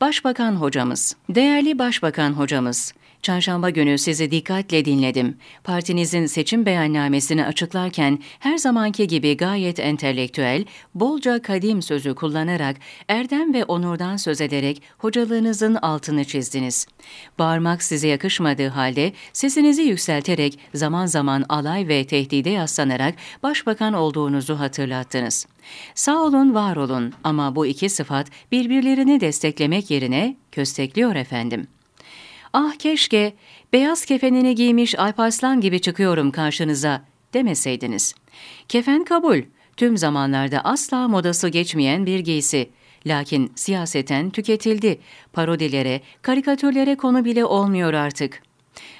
Başbakan hocamız, değerli Başbakan hocamız, Çarşamba günü sizi dikkatle dinledim. Partinizin seçim beyannamesini açıklarken her zamanki gibi gayet entelektüel, bolca kadim sözü kullanarak erdem ve onurdan söz ederek hocalığınızın altını çizdiniz. Bağırmak size yakışmadığı halde sesinizi yükselterek zaman zaman alay ve tehdide yaslanarak başbakan olduğunuzu hatırlattınız. Sağ olun, var olun ama bu iki sıfat birbirlerini desteklemek yerine köstekliyor efendim. Ah keşke beyaz kefenini giymiş Alparslan gibi çıkıyorum karşınıza demeseydiniz. Kefen kabul, tüm zamanlarda asla modası geçmeyen bir giysi. Lakin siyaseten tüketildi. Parodilere, karikatürlere konu bile olmuyor artık.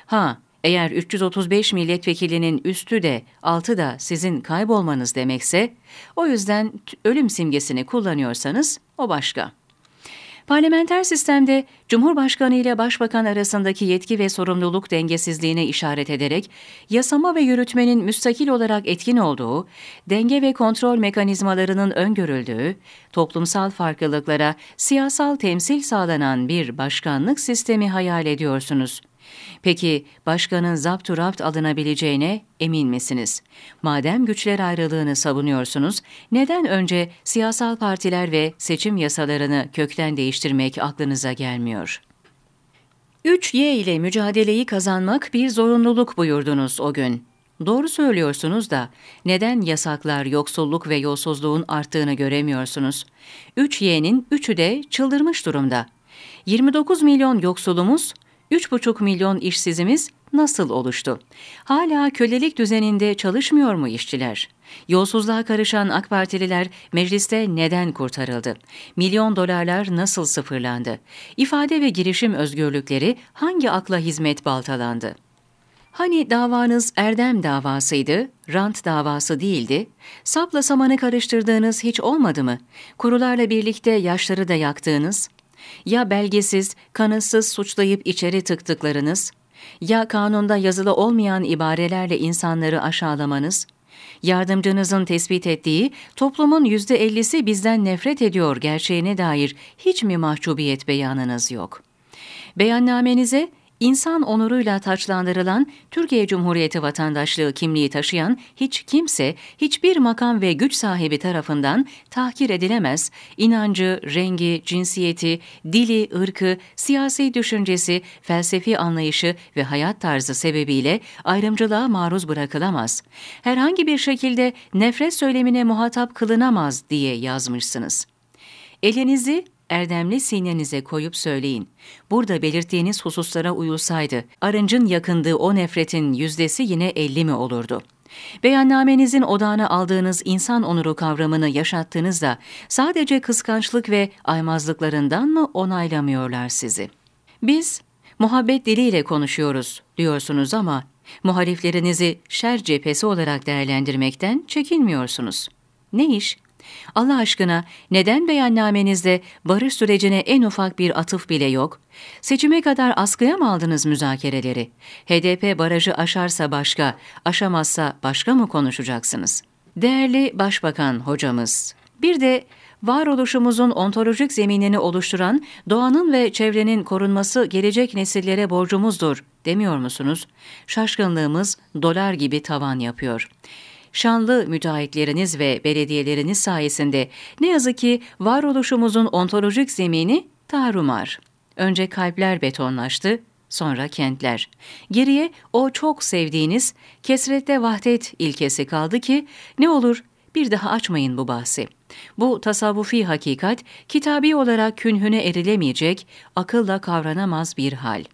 Ha, eğer 335 milletvekilinin üstü de altı da sizin kaybolmanız demekse, o yüzden ölüm simgesini kullanıyorsanız o başka.'' Parlamenter sistemde Cumhurbaşkanı ile Başbakan arasındaki yetki ve sorumluluk dengesizliğine işaret ederek yasama ve yürütmenin müstakil olarak etkin olduğu, denge ve kontrol mekanizmalarının öngörüldüğü, toplumsal farklılıklara siyasal temsil sağlanan bir başkanlık sistemi hayal ediyorsunuz. Peki başkanın zaptu rapt alınabileceğine emin misiniz? Madem güçler ayrılığını savunuyorsunuz, neden önce siyasal partiler ve seçim yasalarını kökten değiştirmek aklınıza gelmiyor? 3Y ile mücadeleyi kazanmak bir zorunluluk buyurdunuz o gün. Doğru söylüyorsunuz da neden yasaklar yoksulluk ve yolsuzluğun arttığını göremiyorsunuz? 3Y'nin üçü de çıldırmış durumda. 29 milyon yoksulumuz 3,5 milyon işsizimiz nasıl oluştu? Hala kölelik düzeninde çalışmıyor mu işçiler? Yolsuzluğa karışan AK Partililer mecliste neden kurtarıldı? Milyon dolarlar nasıl sıfırlandı? İfade ve girişim özgürlükleri hangi akla hizmet baltalandı? Hani davanız erdem davasıydı, rant davası değildi? Sapla samanı karıştırdığınız hiç olmadı mı? Kurularla birlikte yaşları da yaktığınız, ya belgesiz, kanıtsız suçlayıp içeri tıktıklarınız, ya kanunda yazılı olmayan ibarelerle insanları aşağılamanız, yardımcınızın tespit ettiği toplumun yüzde ellisi bizden nefret ediyor gerçeğine dair hiç mi mahcubiyet beyanınız yok? Beyannamenize İnsan onuruyla taçlandırılan Türkiye Cumhuriyeti vatandaşlığı kimliği taşıyan hiç kimse, hiçbir makam ve güç sahibi tarafından tahkir edilemez, inancı, rengi, cinsiyeti, dili, ırkı, siyasi düşüncesi, felsefi anlayışı ve hayat tarzı sebebiyle ayrımcılığa maruz bırakılamaz. Herhangi bir şekilde nefret söylemine muhatap kılınamaz diye yazmışsınız. Elinizi erdemli sinenize koyup söyleyin. Burada belirttiğiniz hususlara uyulsaydı, arıncın yakındığı o nefretin yüzdesi yine elli mi olurdu? Beyannamenizin odağına aldığınız insan onuru kavramını yaşattığınızda sadece kıskançlık ve aymazlıklarından mı onaylamıyorlar sizi? Biz muhabbet diliyle konuşuyoruz diyorsunuz ama muhaliflerinizi şer cephesi olarak değerlendirmekten çekinmiyorsunuz. Ne iş? Allah aşkına neden beyannamenizde barış sürecine en ufak bir atıf bile yok? Seçime kadar askıya mı aldınız müzakereleri? HDP barajı aşarsa başka, aşamazsa başka mı konuşacaksınız? Değerli Başbakan hocamız, bir de varoluşumuzun ontolojik zeminini oluşturan doğanın ve çevrenin korunması gelecek nesillere borcumuzdur demiyor musunuz? Şaşkınlığımız dolar gibi tavan yapıyor şanlı müteahhitleriniz ve belediyeleriniz sayesinde ne yazık ki varoluşumuzun ontolojik zemini tarumar. Önce kalpler betonlaştı, sonra kentler. Geriye o çok sevdiğiniz kesrette vahdet ilkesi kaldı ki ne olur bir daha açmayın bu bahsi. Bu tasavvufi hakikat kitabi olarak künhüne erilemeyecek, akılla kavranamaz bir hal.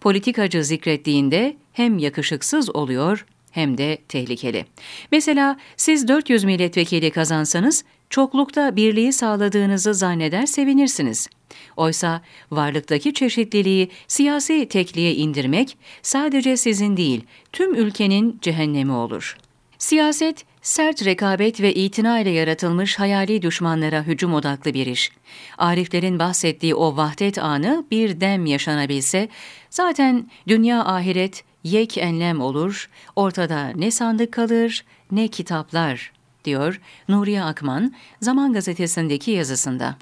Politikacı zikrettiğinde hem yakışıksız oluyor hem de tehlikeli. Mesela siz 400 milletvekili kazansanız çoklukta birliği sağladığınızı zanneder sevinirsiniz. Oysa varlıktaki çeşitliliği siyasi tekliğe indirmek sadece sizin değil, tüm ülkenin cehennemi olur. Siyaset, sert rekabet ve itina ile yaratılmış hayali düşmanlara hücum odaklı bir iş. Ariflerin bahsettiği o vahdet anı bir dem yaşanabilse, zaten dünya ahiret yek enlem olur, ortada ne sandık kalır ne kitaplar, diyor Nuriye Akman, Zaman Gazetesi'ndeki yazısında.